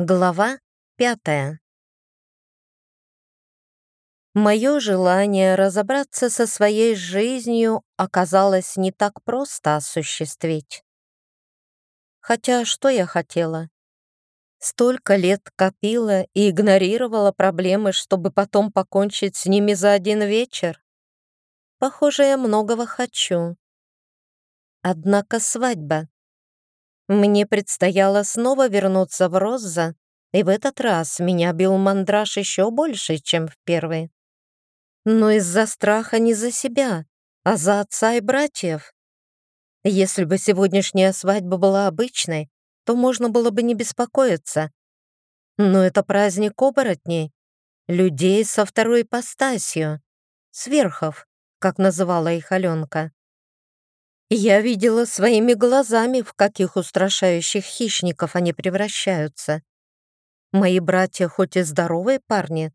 Глава пятая. Мое желание разобраться со своей жизнью оказалось не так просто осуществить. Хотя что я хотела? Столько лет копила и игнорировала проблемы, чтобы потом покончить с ними за один вечер. Похоже, я многого хочу. Однако свадьба мне предстояло снова вернуться в Розза, и в этот раз меня бил мандраж еще больше, чем в первый. Но из-за страха не за себя, а за отца и братьев. Если бы сегодняшняя свадьба была обычной, то можно было бы не беспокоиться. Но это праздник оборотней, людей со второй ипостасью, сверхов, как называла их Аленка. Я видела своими глазами, в каких устрашающих хищников они превращаются. Мои братья хоть и здоровые парни,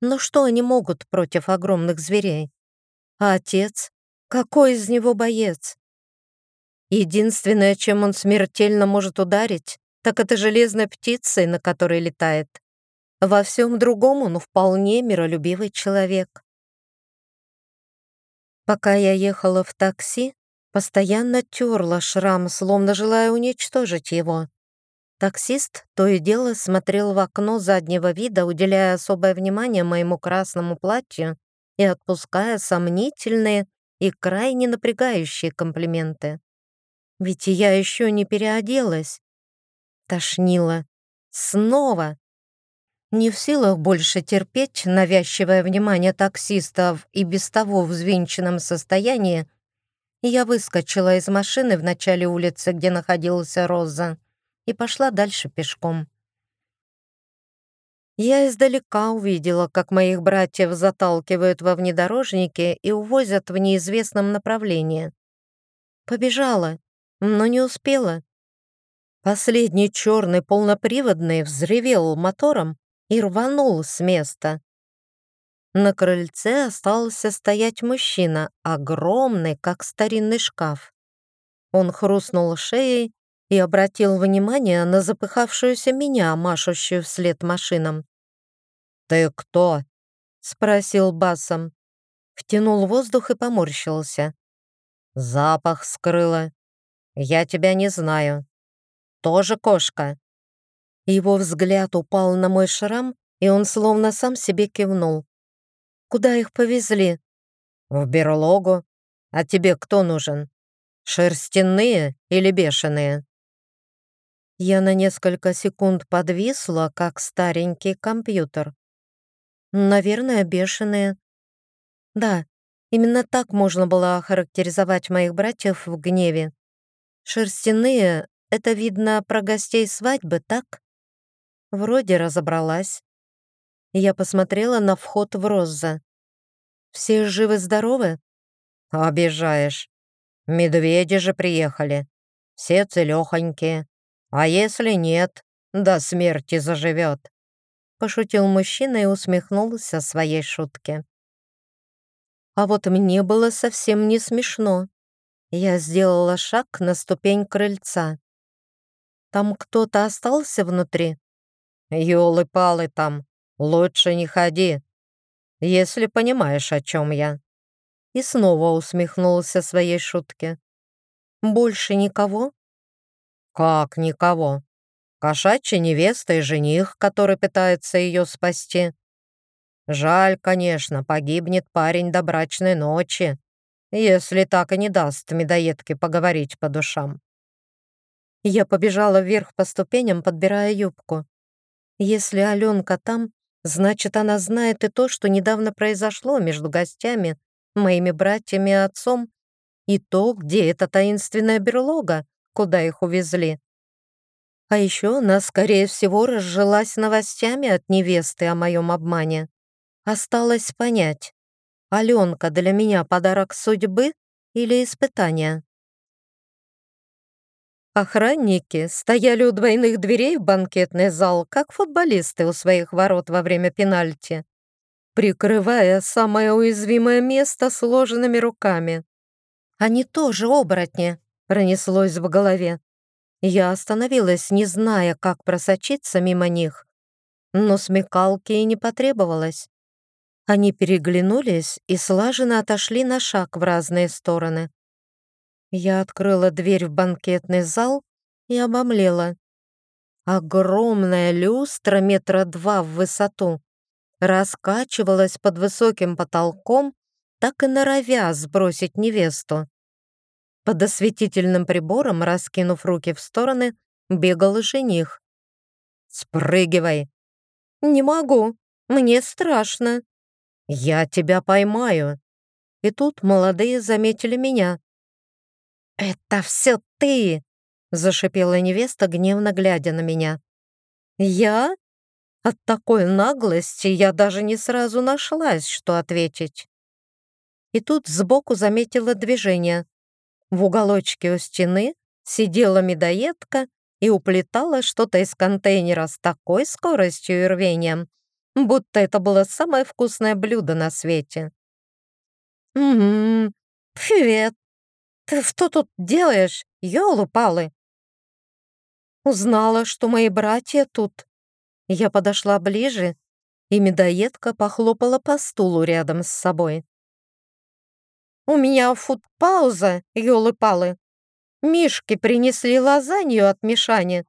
но что они могут против огромных зверей? А отец? Какой из него боец? Единственное, чем он смертельно может ударить, так это железной птицей, на которой летает. Во всем другом он вполне миролюбивый человек. Пока я ехала в такси, Постоянно терла шрам, словно желая уничтожить его. Таксист то и дело смотрел в окно заднего вида, уделяя особое внимание моему красному платью и отпуская сомнительные и крайне напрягающие комплименты. Ведь я еще не переоделась. Тошнило. Снова. Не в силах больше терпеть навязчивое внимание таксистов и без того взвинченном состоянии, я выскочила из машины в начале улицы, где находилась Роза, и пошла дальше пешком. Я издалека увидела, как моих братьев заталкивают во внедорожнике и увозят в неизвестном направлении. Побежала, но не успела. Последний черный полноприводный взревел мотором и рванул с места. На крыльце остался стоять мужчина, огромный, как старинный шкаф. Он хрустнул шеей и обратил внимание на запыхавшуюся меня, машущую вслед машинам. «Ты кто?» — спросил басом. Втянул воздух и поморщился. «Запах скрыла. Я тебя не знаю. Тоже кошка?» Его взгляд упал на мой шрам, и он словно сам себе кивнул. Куда их повезли?» «В берлогу. А тебе кто нужен? Шерстяные или бешеные?» Я на несколько секунд подвисла, как старенький компьютер. «Наверное, бешеные». Да, именно так можно было охарактеризовать моих братьев в гневе. Шерстяные — это видно про гостей свадьбы, так? Вроде разобралась. Я посмотрела на вход в Роза. «Все живы-здоровы?» «Обижаешь. Медведи же приехали. Все целехонькие. А если нет, до смерти заживет». Пошутил мужчина и усмехнулся своей шутке. А вот мне было совсем не смешно. Я сделала шаг на ступень крыльца. Там кто-то остался внутри? Ёлы-палы там, «Лучше не ходи, если понимаешь, о чем я». И снова усмехнулся своей шутке. «Больше никого?» «Как никого? Кошачья невеста и жених, который пытается ее спасти. Жаль, конечно, погибнет парень до брачной ночи, если так и не даст медоедке поговорить по душам». Я побежала вверх по ступеням, подбирая юбку. Если Аленка там, Значит, она знает и то, что недавно произошло между гостями, моими братьями и отцом, и то, где эта таинственная берлога, куда их увезли. А еще она, скорее всего, разжилась новостями от невесты о моем обмане. Осталось понять, Аленка для меня подарок судьбы или испытание? Охранники стояли у двойных дверей в банкетный зал, как футболисты у своих ворот во время пенальти, прикрывая самое уязвимое место сложенными руками. «Они тоже оборотни», — пронеслось в голове. Я остановилась, не зная, как просочиться мимо них, но смекалки и не потребовалось. Они переглянулись и слаженно отошли на шаг в разные стороны. Я открыла дверь в банкетный зал и обомлела. Огромная люстра метра два в высоту раскачивалась под высоким потолком, так и норовя сбросить невесту. Под осветительным прибором, раскинув руки в стороны, бегал жених. «Спрыгивай!» «Не могу, мне страшно». «Я тебя поймаю». И тут молодые заметили меня. «Это все ты!» — зашипела невеста, гневно глядя на меня. «Я?» От такой наглости я даже не сразу нашлась, что ответить. И тут сбоку заметила движение. В уголочке у стены сидела медоедка и уплетала что-то из контейнера с такой скоростью и рвением, будто это было самое вкусное блюдо на свете. «Угу, привет. Ты что тут делаешь, ёлы-палы?» Узнала, что мои братья тут. Я подошла ближе, и медоедка похлопала по стулу рядом с собой. У меня фуд-пауза, ёлы-палы. Мишки принесли лазанью от Мишани.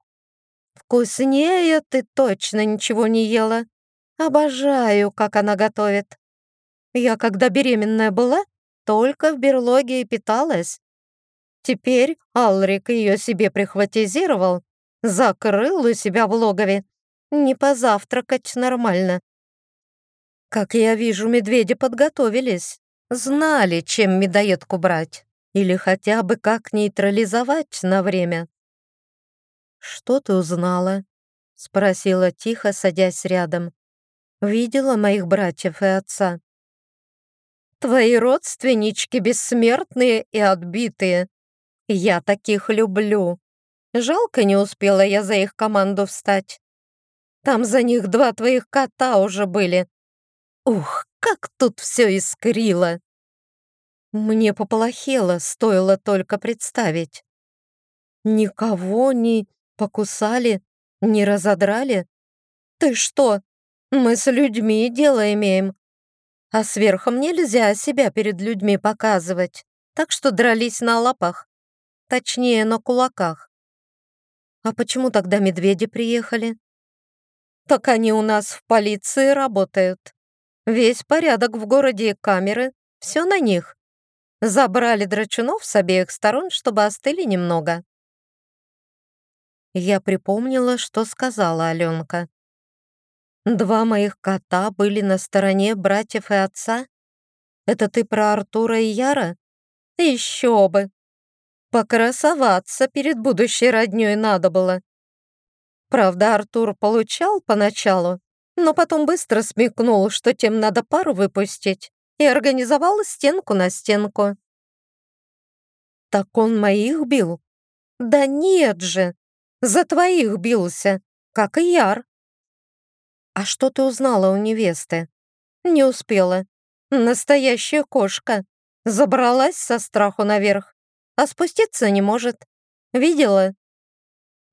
Вкуснее ты точно ничего не ела. Обожаю, как она готовит. Я, когда беременная была, только в берлоге и питалась. Теперь Алрик ее себе прихватизировал, закрыл у себя в логове. Не позавтракать нормально. Как я вижу, медведи подготовились. Знали, чем медоедку брать. Или хотя бы как нейтрализовать на время. «Что ты узнала?» — спросила тихо, садясь рядом. «Видела моих братьев и отца?» «Твои родственнички бессмертные и отбитые. Я таких люблю. Жалко, не успела я за их команду встать. Там за них два твоих кота уже были. Ух, как тут все искрило!» Мне поплохело, стоило только представить. Никого не покусали, не разодрали? Ты что? Мы с людьми дело имеем. А сверхом нельзя себя перед людьми показывать, так что дрались на лапах, точнее, на кулаках. А почему тогда медведи приехали? Так они у нас в полиции работают. Весь порядок в городе и камеры, все на них. Забрали драчунов с обеих сторон, чтобы остыли немного. Я припомнила, что сказала Аленка. Два моих кота были на стороне братьев и отца? Это ты про Артура и Яра? Еще бы! Покрасоваться перед будущей роднёй надо было. Правда, Артур получал поначалу, но потом быстро смекнул, что тем надо пару выпустить, и организовал стенку на стенку. «Так он моих бил?» «Да нет же! За твоих бился, как и Яр!» «А что ты узнала у невесты?» «Не успела. Настоящая кошка. Забралась со страху наверх, а спуститься не может. Видела?»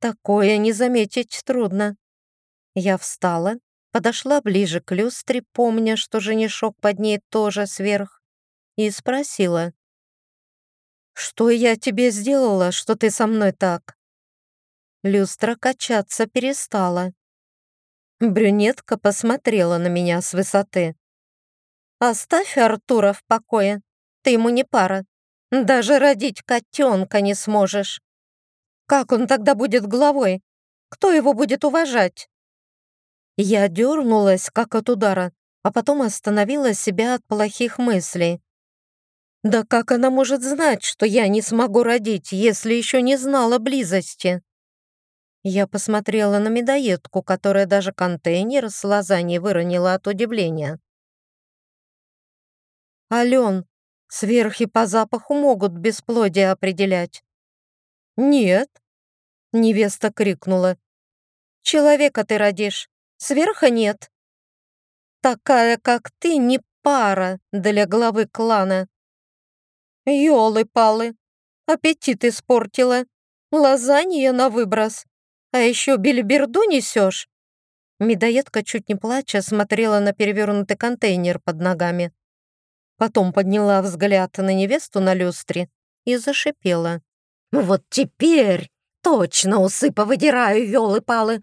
«Такое не заметить трудно». Я встала, подошла ближе к люстре, помня, что женишок под ней тоже сверх, и спросила. «Что я тебе сделала, что ты со мной так?» Люстра качаться перестала. Брюнетка посмотрела на меня с высоты. «Оставь Артура в покое, ты ему не пара. Даже родить котенка не сможешь. Как он тогда будет главой? Кто его будет уважать?» Я дернулась, как от удара, а потом остановила себя от плохих мыслей. Да как она может знать, что я не смогу родить, если еще не знала близости? Я посмотрела на медоедку, которая даже контейнер с лазаньей выронила от удивления. «Ален, сверхи по запаху могут бесплодие определять». «Нет», — невеста крикнула. «Человека ты родишь, Сверха нет. Такая, как ты, не пара для главы клана. Ёлы-палы, аппетит испортила. Лазанья на выброс. А еще бельберду несешь?» Медоедка, чуть не плача, смотрела на перевернутый контейнер под ногами. Потом подняла взгляд на невесту на люстре и зашипела. «Вот теперь точно усы повыдираю, елы-палы!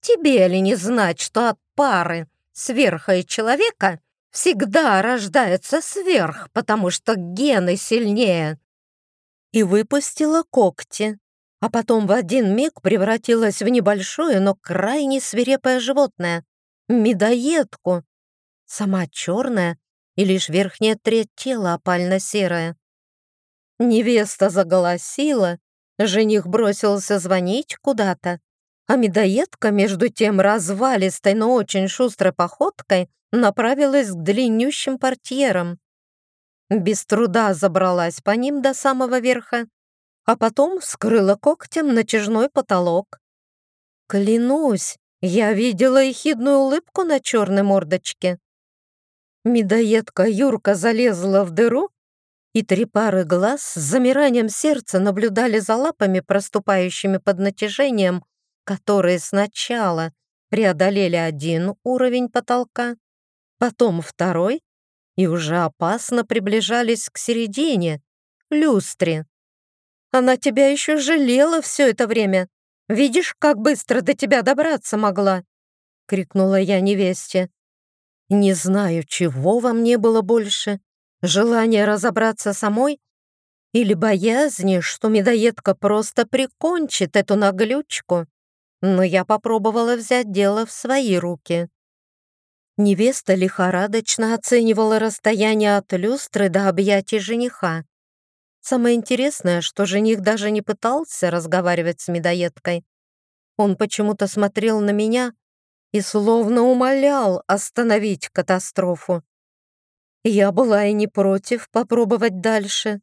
Тебе ли не знать, что от пары сверха и человека всегда рождается сверх, потому что гены сильнее?» И выпустила когти, а потом в один миг превратилась в небольшое, но крайне свирепое животное — медоедку. Сама черная, и лишь верхняя треть тела опально-серая. Невеста заголосила, жених бросился звонить куда-то, а медоедка, между тем развалистой, но очень шустрой походкой, направилась к длиннющим портьерам. Без труда забралась по ним до самого верха а потом вскрыла когтем натяжной потолок. Клянусь, я видела ехидную улыбку на черной мордочке. Медоедка Юрка залезла в дыру, и три пары глаз с замиранием сердца наблюдали за лапами, проступающими под натяжением, которые сначала преодолели один уровень потолка, потом второй и уже опасно приближались к середине, люстре. Она тебя еще жалела все это время. Видишь, как быстро до тебя добраться могла?» — крикнула я невесте. Не знаю, чего во мне было больше. Желание разобраться самой или боязни, что медоедка просто прикончит эту наглючку. Но я попробовала взять дело в свои руки. Невеста лихорадочно оценивала расстояние от люстры до объятий жениха. Самое интересное, что жених даже не пытался разговаривать с медоедкой. Он почему-то смотрел на меня и словно умолял остановить катастрофу. Я была и не против попробовать дальше.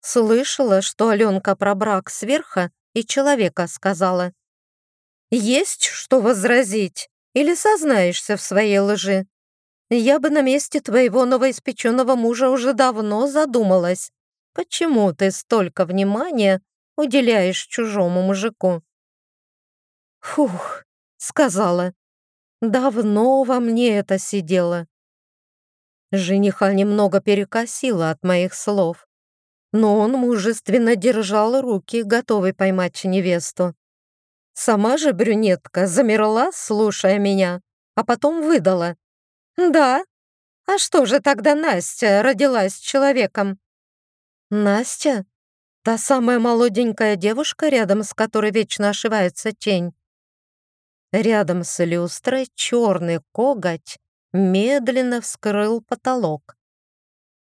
Слышала, что Аленка про брак сверха и человека сказала. «Есть что возразить или сознаешься в своей лжи? Я бы на месте твоего новоиспеченного мужа уже давно задумалась, Почему ты столько внимания уделяешь чужому мужику?» «Фух», — сказала, — «давно во мне это сидело». Жениха немного перекосило от моих слов, но он мужественно держал руки, готовый поймать невесту. Сама же брюнетка замерла, слушая меня, а потом выдала. «Да, а что же тогда Настя родилась человеком?» Настя? Та самая молоденькая девушка, рядом с которой вечно ошивается тень. Рядом с люстрой черный коготь медленно вскрыл потолок.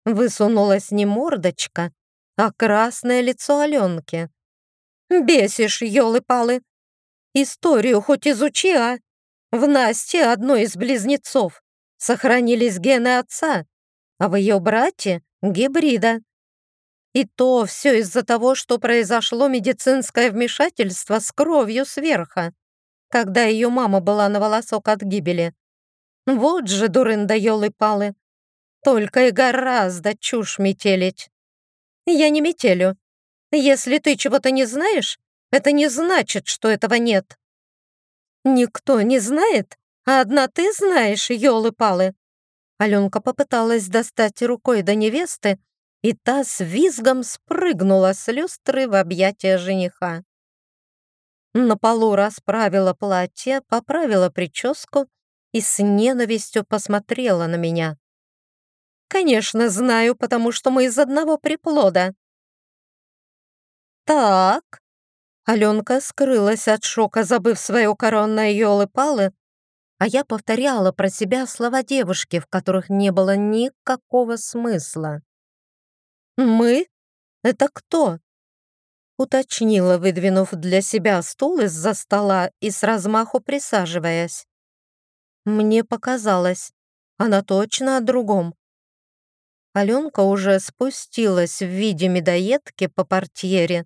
Высунулась не мордочка, а красное лицо Аленки. «Бесишь, елы-палы! Историю хоть изучи, а! В Насте, одной из близнецов, сохранились гены отца, а в ее брате — гибрида. И то все из-за того, что произошло медицинское вмешательство с кровью сверха, когда ее мама была на волосок от гибели. Вот же дурында елы-палы. Только и гораздо чушь метелить. Я не метелю. Если ты чего-то не знаешь, это не значит, что этого нет. Никто не знает, а одна ты знаешь, елы-палы. Аленка попыталась достать рукой до невесты, и та с визгом спрыгнула с люстры в объятия жениха. На полу расправила платье, поправила прическу и с ненавистью посмотрела на меня. «Конечно, знаю, потому что мы из одного приплода». «Так», Аленка скрылась от шока, забыв свое коронное елы-палы, а я повторяла про себя слова девушки, в которых не было никакого смысла. «Мы? Это кто?» Уточнила, выдвинув для себя стул из-за стола и с размаху присаживаясь. Мне показалось, она точно о другом. Аленка уже спустилась в виде медоедки по портьере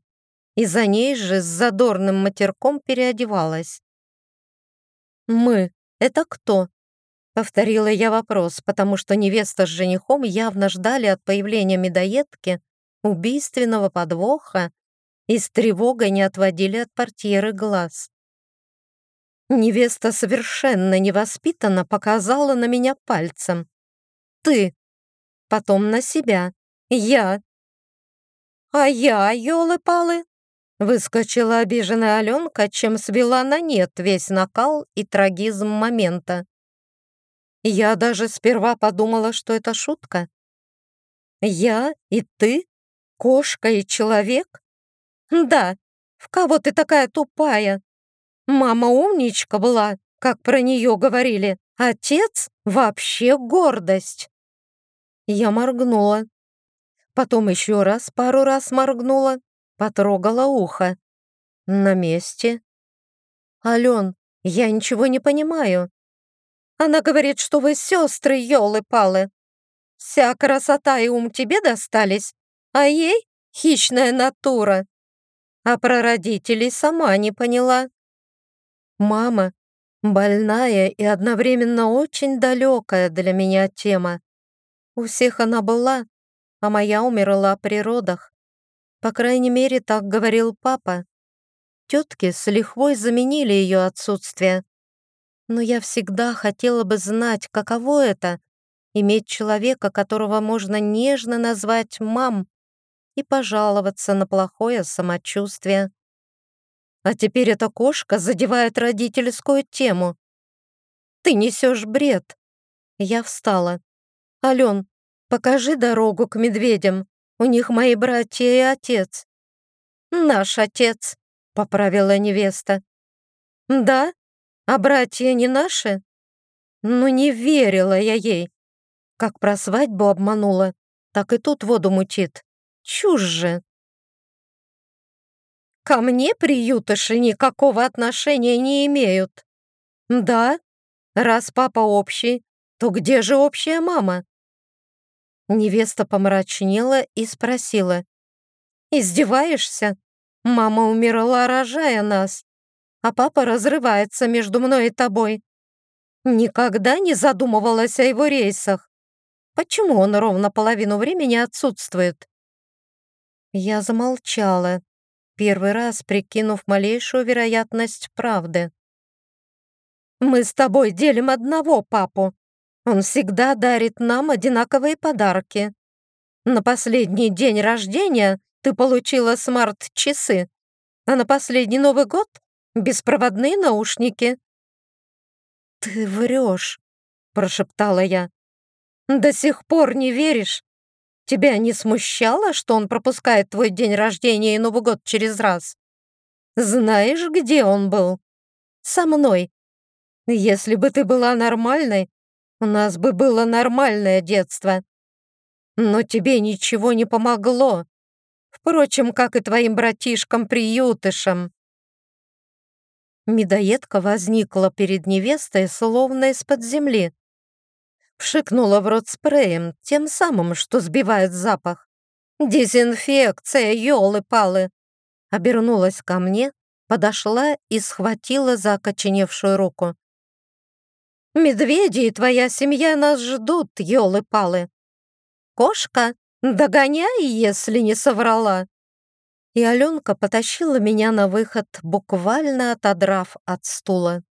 и за ней же с задорным матерком переодевалась. «Мы — это кто?» Повторила я вопрос, потому что невеста с женихом явно ждали от появления медоедки убийственного подвоха и с тревогой не отводили от портьеры глаз. Невеста совершенно невоспитанно показала на меня пальцем. «Ты!» Потом на себя. «Я!» «А я, елы-палы!» Выскочила обиженная Аленка, чем свела на нет весь накал и трагизм момента. Я даже сперва подумала, что это шутка. «Я и ты? Кошка и человек?» «Да, в кого ты такая тупая?» Мама умничка была, как про нее говорили. Отец вообще гордость. Я моргнула. Потом еще раз, пару раз моргнула, потрогала ухо. На месте. Ален, я ничего не понимаю. Она говорит, что вы сестры, елы-палы. Вся красота и ум тебе достались, а ей хищная натура. А про родителей сама не поняла. Мама — больная и одновременно очень далекая для меня тема. У всех она была, а моя умерла при родах. По крайней мере, так говорил папа. Тетки с лихвой заменили ее отсутствие. Но я всегда хотела бы знать, каково это — иметь человека, которого можно нежно назвать «мам» и пожаловаться на плохое самочувствие. А теперь эта кошка задевает родительскую тему. Ты несешь бред. Я встала. Ален, покажи дорогу к медведям. У них мои братья и отец. Наш отец, поправила невеста. Да? А братья не наши? Ну не верила я ей. Как про свадьбу обманула, так и тут воду мутит. Чушь же. Ко мне приютыши никакого отношения не имеют. Да, раз папа общий, то где же общая мама? Невеста помрачнела и спросила. «Издеваешься? Мама умерла, рожая нас, а папа разрывается между мной и тобой. Никогда не задумывалась о его рейсах. Почему он ровно половину времени отсутствует?» Я замолчала, первый раз прикинув малейшую вероятность правды. «Мы с тобой делим одного папу. Он всегда дарит нам одинаковые подарки. На последний день рождения ты получила смарт-часы, а на последний Новый год — беспроводные наушники». «Ты врешь», — прошептала я. «До сих пор не веришь? Тебя не смущало, что он пропускает твой день рождения и Новый год через раз? Знаешь, где он был? Со мной. Если бы ты была нормальной, у нас бы было нормальное детство. Но тебе ничего не помогло. Впрочем, как и твоим братишкам-приютышам. Медоедка возникла перед невестой, словно из-под земли. Вшикнула в рот спреем, тем самым, что сбивает запах. «Дезинфекция, елы-палы!» Обернулась ко мне, подошла и схватила за окоченевшую руку. «Медведи и твоя семья нас ждут, елы-палы! Кошка, догоняй, если не соврала!» И Аленка потащила меня на выход, буквально отодрав от стула.